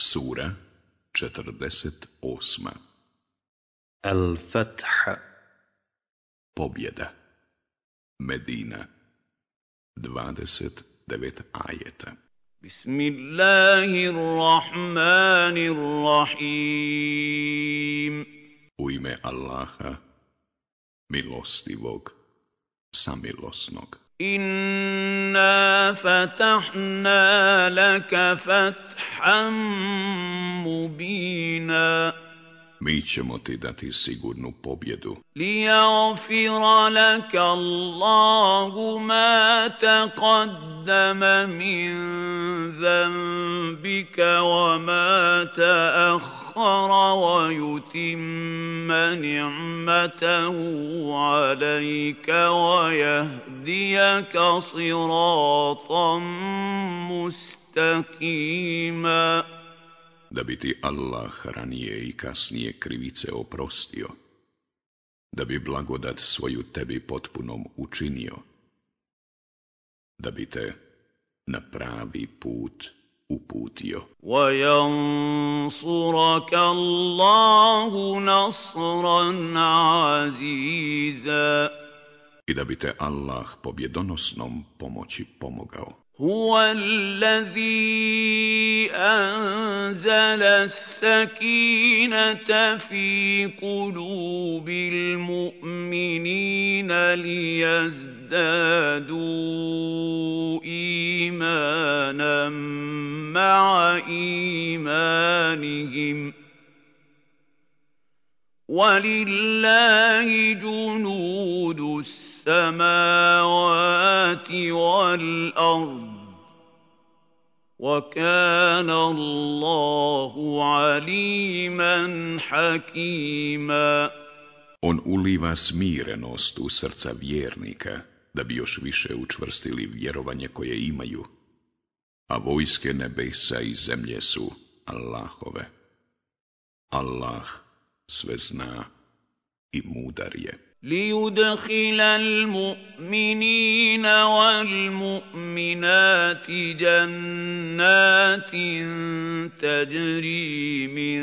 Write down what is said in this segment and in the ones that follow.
Sura 48 Al-Fath Pobjeda. Medina. 29 ajeta. Bismillahirrahmanirrahim. U ime Allaha, milostivog, samilosnog. إنا فتحنا لك فتحا مبينا Mi ćemo ti dati sigurnu pobjedu, ليغفر لك الله ما تقدم من ذنبك وما تأخر ويتم نعمته عليك ويهديك صراطا مستقيما da bi ti Allah ranije i kasnije krivice oprostio, da bi blagodat svoju tebi potpunom učinio, da bi te na pravi put uputio. وينصرك الله نصرا عزيزا I da bi te Allah pobjedonosnom pomoći pomogao. هو الذي أنزل السكينة في قلوب المؤمنين ليزدادوا إيمانا مع إيمانهم ولله جنود السماوات والأرض وكان الله عليما حكيما On uliva smirenost u srca vjernika, da bi još više učvrstili vjerovanje koje imaju, a vojske nebesa i zemlje su Allahove. Allah sve zna i mudar je. ليدخل المؤمنين والمؤمنات جنات تجري من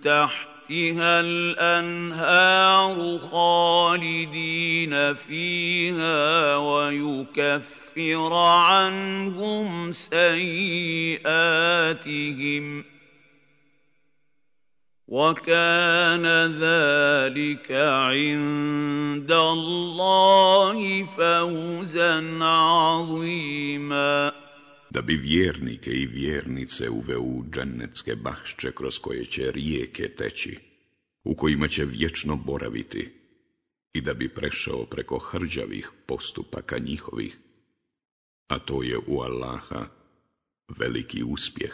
تحتها الأنهار خالدين فيها ويكفر عنهم سيئاتهم. وكان ذلك عند الله فوزا عظيما da bi vjernike i vjernice uveo u džennetske bašće kroz koje će rijeke teći, u kojima će vječno boraviti, i da bi prešao preko hrđavih postupaka njihovih, a to je u Allaha veliki uspjeh.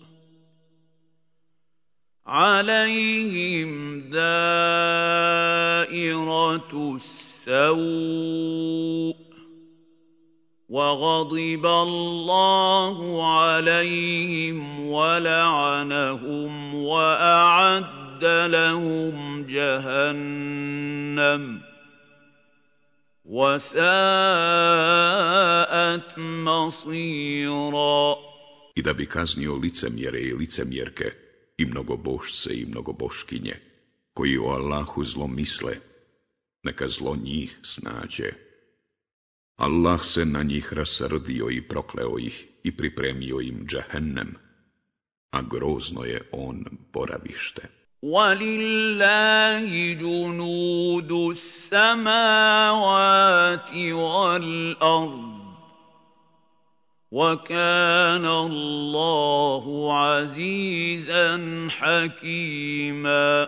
عليهم دائرة السوء وغضب الله عليهم ولعنهم وأعد لهم جهنم وساءت مصيرا I da bi kaznio i mnogobošce i mnogoboškinje, koji o Allahu zlo misle, neka zlo njih snađe. Allah se na njih rasrdio i prokleo ih i pripremio im džahennem, a grozno je on boravište. ولله جنود السماوات والارض وكان الله عزيزا حكيما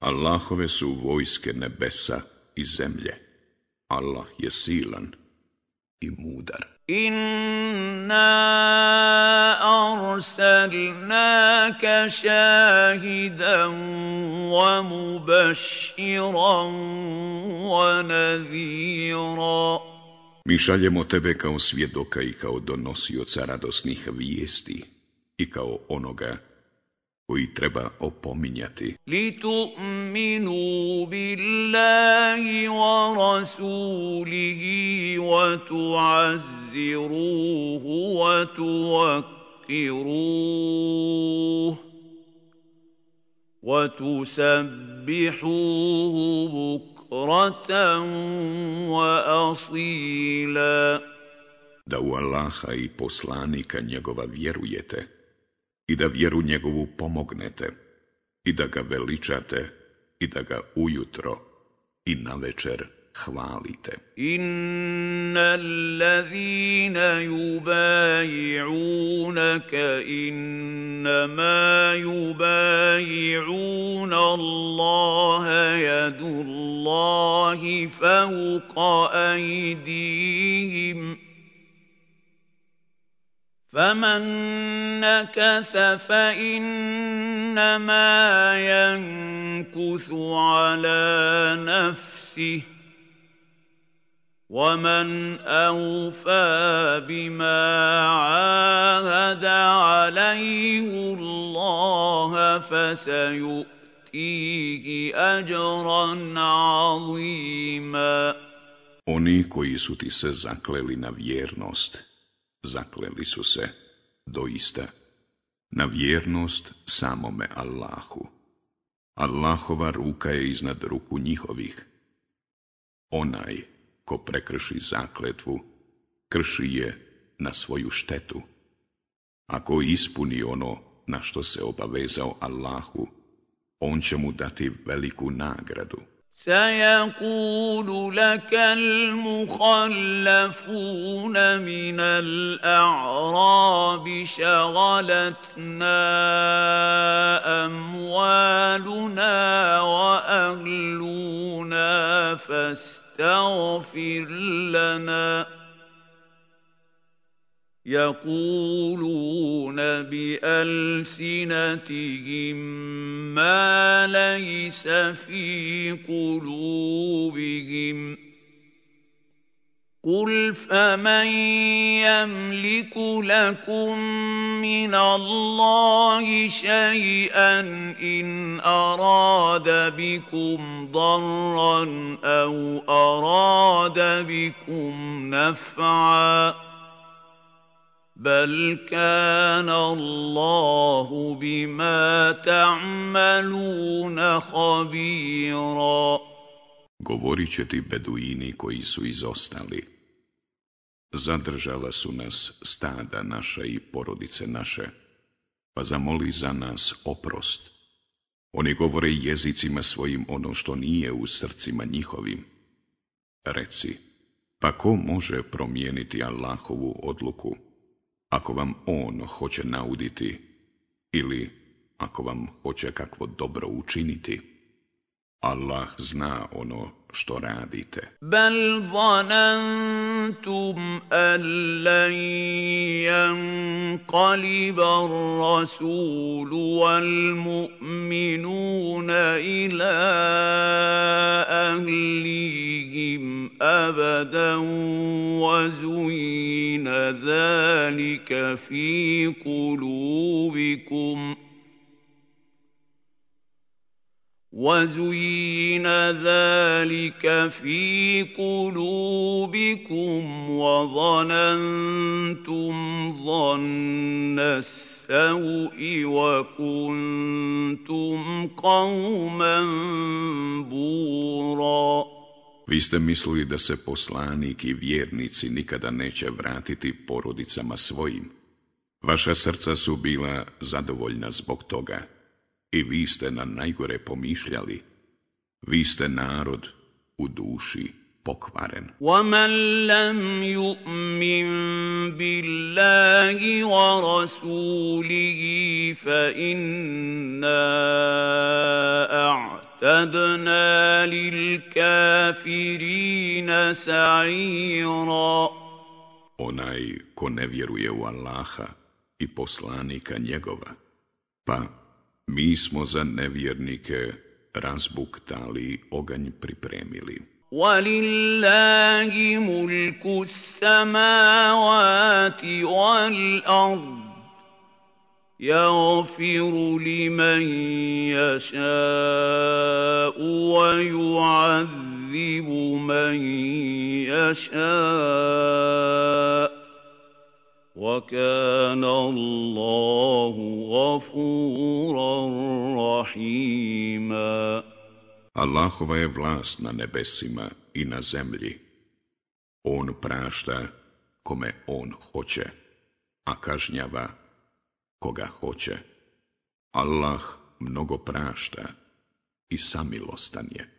Allahove su vojske nebesa i zemlje. Allah je silan i mudar. انا ارسلناك شاهدا ومبشرا ونذيرا Mi šaljemo tebe kao svjedoka i kao donosioca radosnih vijesti i kao onoga koji treba opominjati. لتؤمنوا بالله ورسوله وتعزروه وتوقروه وتسبحوه بكرة وأصيلا Da u Allaha i poslanika njegova vjerujete i da vjeru njegovu pomognete i da ga veličate i da ga ujutro i na večer hvalite. Inna allazina yubayi'unaka innama yubayi'una Allaha yadullahi fawqa aydihim فمن نكث فإنما ينكث على نفسه ومن أوفى بما عاهد عليه الله فسيؤتيه أجرا عظيما Oni koji su ti se zakleli na vjernost, zakleli su se, doista, na vjernost samome Allahu. Allahova ruka je iznad ruku njihovih. Onaj ko prekrši zakletvu, krši je na svoju štetu. Ako ispuni ono na što se obavezao Allahu, on će mu dati veliku nagradu. سيقول لك المخلفون من الأعراب شغلتنا أموالنا وأهلنا فاستغفر لنا. يقولون بألسنتهم ما ليس في قلوبهم. قل فمن يملك لكم من الله شيئا إن أراد بكم ضرا أو أراد بكم نفعا بل كان الله بما تعملون خبيرا Govorit će ti beduini koji su izostali. Zadržala su nas stada naša i porodice naše, pa zamoli za nas oprost. Oni govore jezicima svojim ono što nije u srcima njihovim. Reci, pa ko može promijeniti Allahovu odluku? ako vam on hoće nauditi ili ako vam hoće kakvo dobro učiniti. Allah zna ono što radite. Bal zanantum an lan yanqaliba ar-rasul wal mu'minuna ila ahlihim abadan wa zuyina dhalika fi qulubikum وزين ذلك في قلوبكم وظننتم ظن السوء وكنتم قوما بورا Vi ste mislili da se poslanik i vjernici nikada neće vratiti porodicama svojim. Vaša srca su bila zadovoljna zbog toga. I vi ste na najgore pomišljali. Vi ste narod u duši pokvaren. وَمَنْ لَمْ يُؤْمِنْ بِاللَّهِ وَرَسُولِهِ فَإِنَّا أَعْتَدْنَا لِلْكَافِرِينَ سَعِيرًا Onaj ko ne vjeruje u Allaha i poslanika njegova, pa Mi smo za nevjernike razbuktali oganj pripremili. ولله ملك السماوات والارض يغفر لمن يشاء ويعذب من يشاء وكان الله غفورا رحيما Allahova je vlast na nebesima i na zemlji. On prašta kome on hoće, a kažnjava koga hoće. Allah mnogo prašta i samilostan je.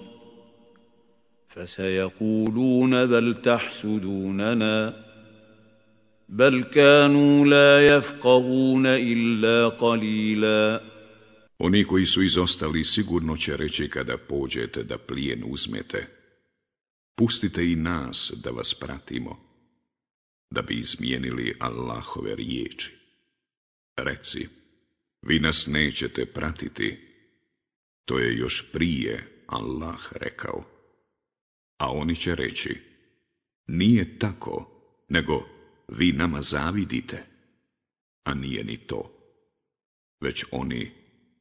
فسيقولون بل تحسدوننا بل كانوا لا يفقهون إلا قليلا Oni koji su izostali sigurno će reći kada pođete da plijen uzmete. Pustite i nas da vas pratimo da bi izmijenili Allahove riječi. Reci, vi nas nećete pratiti, to je još prije Allah rekao. a oni će reći, nije tako, nego vi nama zavidite, a nije ni to, već oni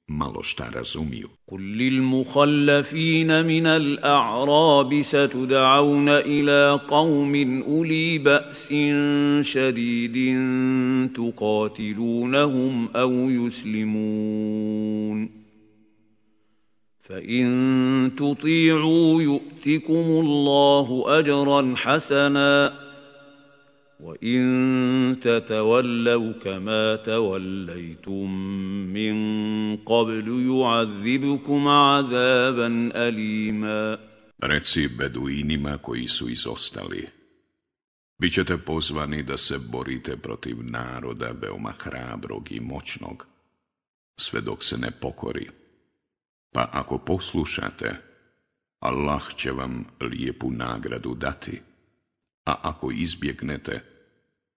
malo šta razumiju. Kul lil muhallafina min al-a'rabi satud'auna ila qaumin uli ba'sin shadidin tuqatilunahum aw yuslimun. فإن تطيعوا يؤتكم الله أجرا حسنا وإن تتولوا كما توليتم من قبل يعذبكم عذابا أليما Reci beduinima koji su izostali. Bićete pozvani da se borite protiv naroda veoma hrabrog i moćnog, sve dok se ne pokori. Pa ako poslušate, Allah će vam lijepu nagradu dati, a ako izbjegnete,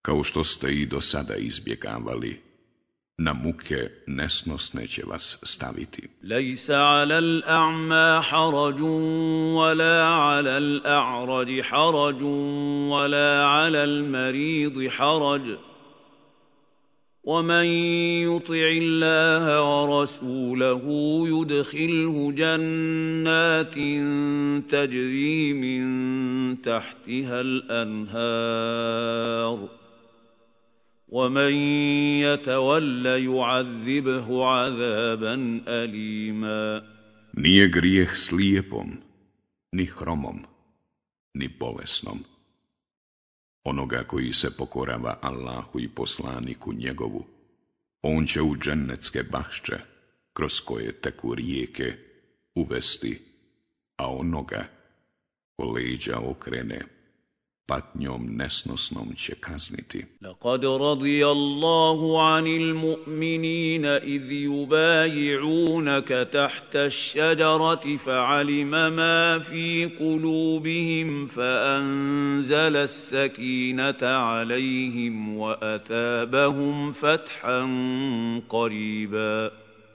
kao što ste i do sada izbjegavali, na muke nesnosne će vas staviti. Lejsa ala l'a'ma harađun, wala ala l'a'rađi harađun, wala ala l'maridi harađ. ومن يطع الله ورسوله يدخله جنات تجري من تحتها الانهار ومن يتول يعذبه عذابا اليما Nije grijeh slijepom, ni hromom, ni bolesnom. Onoga koji se pokorava Allahu i poslaniku njegovu, on će u džennetske bašće, kroz koje teku rijeke, uvesti, a onoga ko leđa okrene, patnjom nesnosnom će kazniti. Laqad radijallahu anil mu'minina idh yubay'unaka tahta ash-shajarati fa'alima ma fi qulubihim fa'anzala as-sakinata 'alayhim wa athabahum fathan qariba.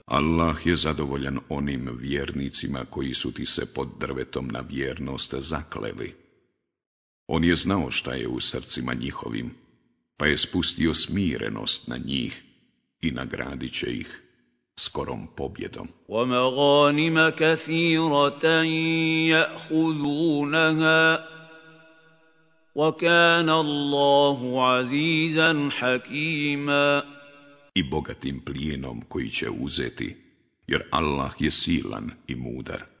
Allah je zadovoljan onim vjernicima koji su ti se pod drvetom na vjernost zakleli. On je znao šta je u srcima njihovim, pa je spustio smirenost na njih i nagradit će ih skorom pobjedom. وَمَغَانِمَ كَثِيرَةً يَأْخُذُونَهَا وَكَانَ اللَّهُ عَزِيزًا حَكِيمًا I bogatim plijenom koji će uzeti, jer Allah je silan i mudar.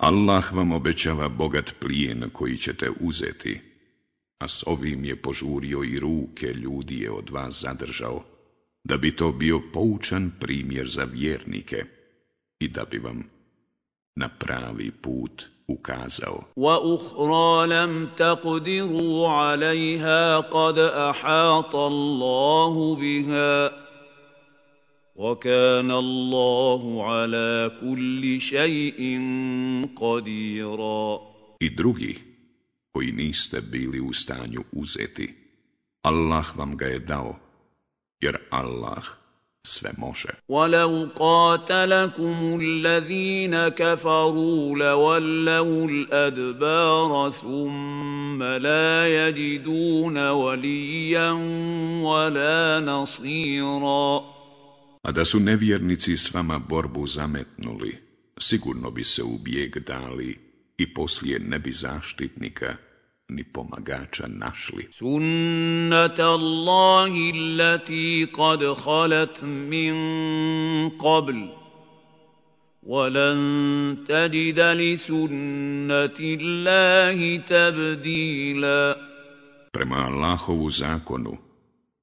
Allah vam obećava bogat plijen koji ćete uzeti, a s ovim je požurio i ruke ljudi je od vas zadržao, da bi to bio poučan primjer za vjernike i da bi vam na pravi put ukazao. وَأُخْرَى لَمْ تَقْدِرُوا عَلَيْهَا قَدْ أَحَاطَ اللَّهُ بِهَا وَكَانَ اللَّهُ عَلَى كُلِّ شَيْءٍ قَدِيرًا I drugi, koji niste bili u stanju uzeti, Allah vam ga je dao, jer Allah sve može. وَلَوْ قَاتَلَكُمُ الَّذِينَ كَفَرُوا لَوَلَّوُا الْأَدْبَارَ ثُمَّ لَا يَجِدُونَ وَلِيًّا وَلَا نَصِيرًا A da su nevjernici s vama borbu zametnuli, sigurno bi se u bijeg dali i poslije ne bi zaštitnika ni pomagača našli. Sunnata Allahi allati qad khalat min qabl. ولن تجد لسنة الله تبديلا Prema Allahovu zakonu,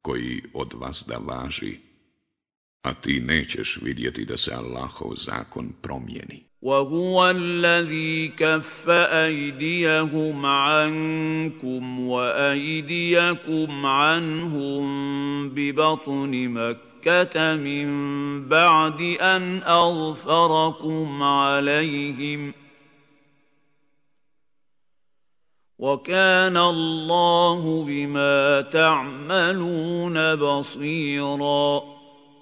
koji od vas da važi, a ti nećeš vidjeti da se Allahov zakon promijeni. وهو الذي كف أيديهم عنكم وأيديكم عنهم ببطن مكة من بعد أن أظفركم عليهم وكان الله بما تعملون بصيراً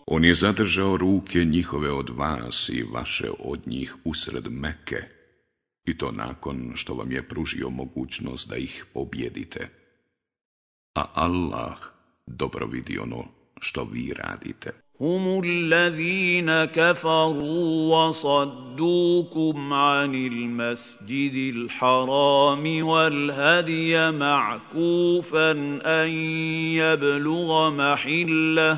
On je zadržao ruke njihove od vas i vaše od njih usred meke, i to nakon što vam je pružio mogućnost da ih pobjedite. A Allah dobro vidi ono što vi radite. هم الذين كفروا وصدوكم عن المسجد الحرام والهدي معكوفا أن يبلغ محله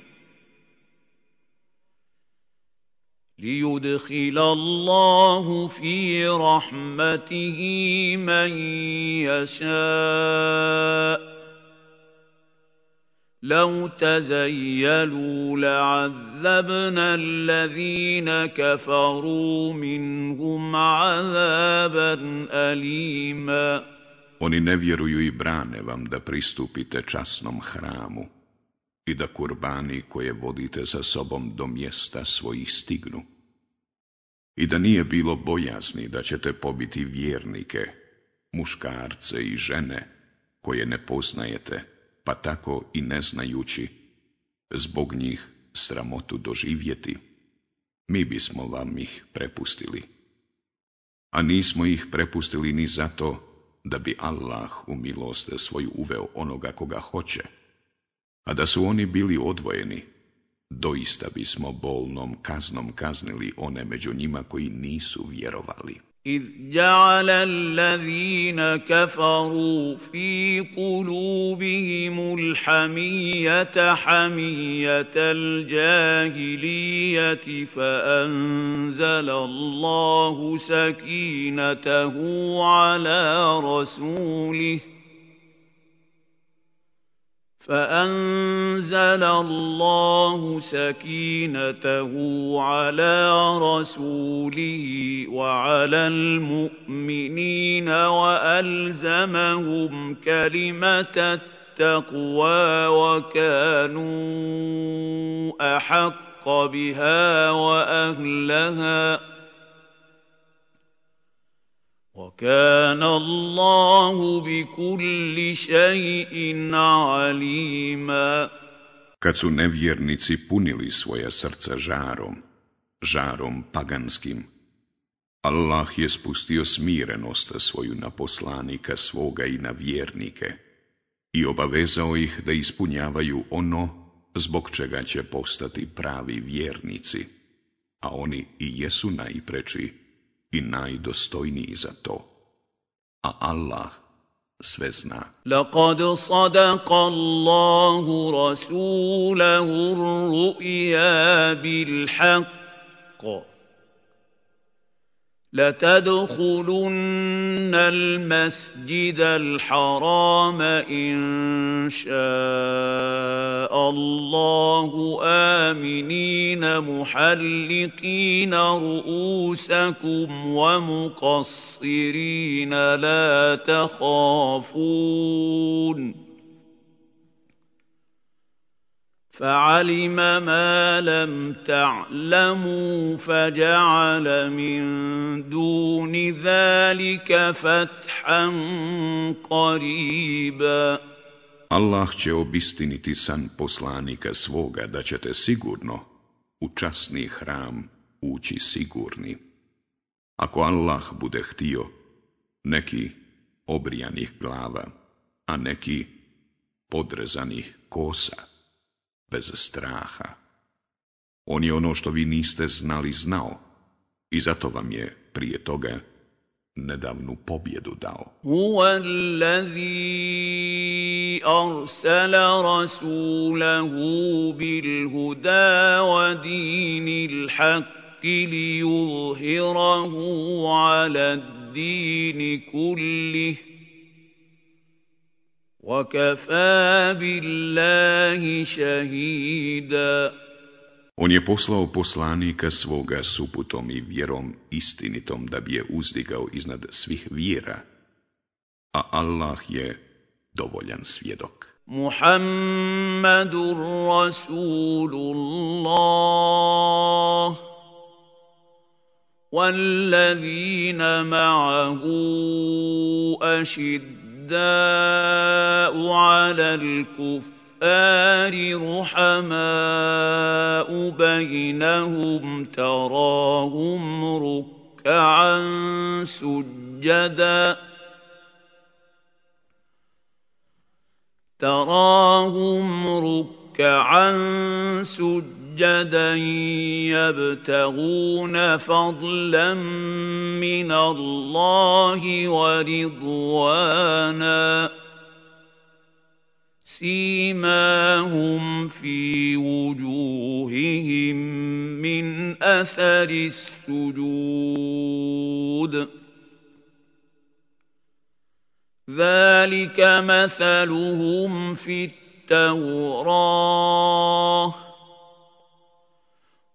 ليدخل الله في رحمته من يشاء. لو تزيلوا لعذبنا الذين كفروا منهم عذابا أليما. Oni ne vjeruju i brane vam da pristupite časnom hramu. I da kurbani koje vodite sa sobom do mjesta svojih stignu. I da nije bilo bojazni da ćete pobiti vjernike, muškarce i žene koje ne poznajete, pa tako i ne znajući, zbog njih sramotu doživjeti, mi bismo vam ih prepustili. A nismo ih prepustili ni zato da bi Allah u milost svoju uveo onoga koga hoće, a da su oni bili odvojeni, doista bismo bolnom kaznom kaznili one među njima koji nisu vjerovali. إذ جعل الذين كفروا في قلوبهم الحمية حمية الجاهلية فأنزل الله سكينته على رسوله فأنزل الله سكينته على رسوله وعلى المؤمنين وألزمهم كلمة التقوى وكانوا أحق بها وأهلها وكان الله بكل شيء عليما Kad su nevjernici punili svoja srca žarom, žarom paganskim, Allah je spustio smirenost svoju na poslanika svoga i na vjernike i obavezao ih da ispunjavaju ono zbog čega će postati pravi vjernici, a oni i jesu najpreči i najdostojniji za to. A Allah sve zna. Laqad sadaqa Allahu rasulahu ru'ya bil haqq. لتدخلن المسجد الحرام إن شاء الله آمنين محلقين رؤوسكم ومقصرين لا تخافون فعلم ما لم تعلموا فجعل من دون ذلك فتحا قريبا Allah će obistiniti san poslanika svoga da ćete sigurno u časni hram ući sigurni. Ako Allah bude htio, neki obrijanih glava, a neki podrezanih kosa bez straha. On je ono što vi niste znali znao i zato vam je prije toga nedavnu pobjedu dao. Huwa allazi arsala rasulahu bil huda wa dinil haqqi li yuhirahu ala dini kullih وَكَفَى بِاللَّهِ شَهِيدًا On je poslao poslanika svoga suputom i vjerom istinitom da bi je uzdigao iznad svih vjera, a Allah je dovoljan svjedok. Muhammadur Rasulullah والذين معه أشد الشداء على الكفار رحماء بينهم تراهم ركعا سجدا تراهم ركعا سجدا يبتغون فضلا من الله ورضوانا. سيماهم في وجوههم من أثر السجود. ذلك مثلهم في التوراة.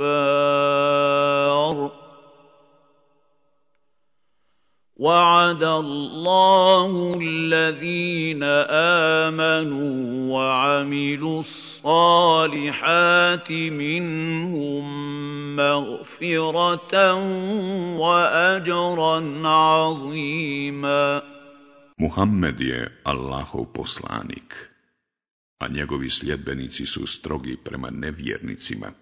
الكفار وعد الله الذين امنوا وعملوا الصالحات منهم مغفره واجرا عظيما Muhammed je Allahov poslanik, a njegovi sljedbenici su strogi prema nevjernicima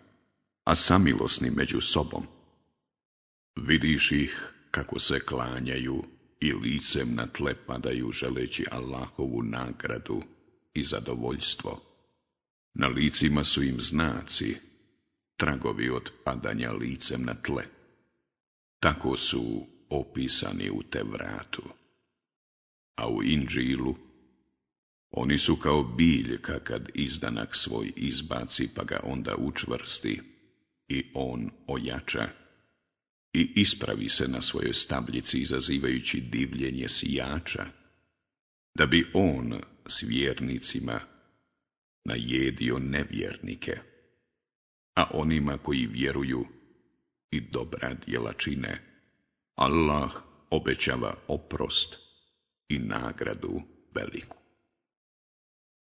a samilosni među sobom. Vidiš ih kako se klanjaju i licem na tle padaju želeći Allahovu nagradu i zadovoljstvo. Na licima su im znaci, tragovi od padanja licem na tle. Tako su opisani u te vratu. A u Inđilu oni su kao biljka kad izdanak svoj izbaci pa ga onda učvrsti i on ojača i ispravi se na svojoj stabljici izazivajući divljenje sijača, da bi on s vjernicima najedio nevjernike, a onima koji vjeruju i dobra djela čine, Allah obećava oprost i nagradu veliku.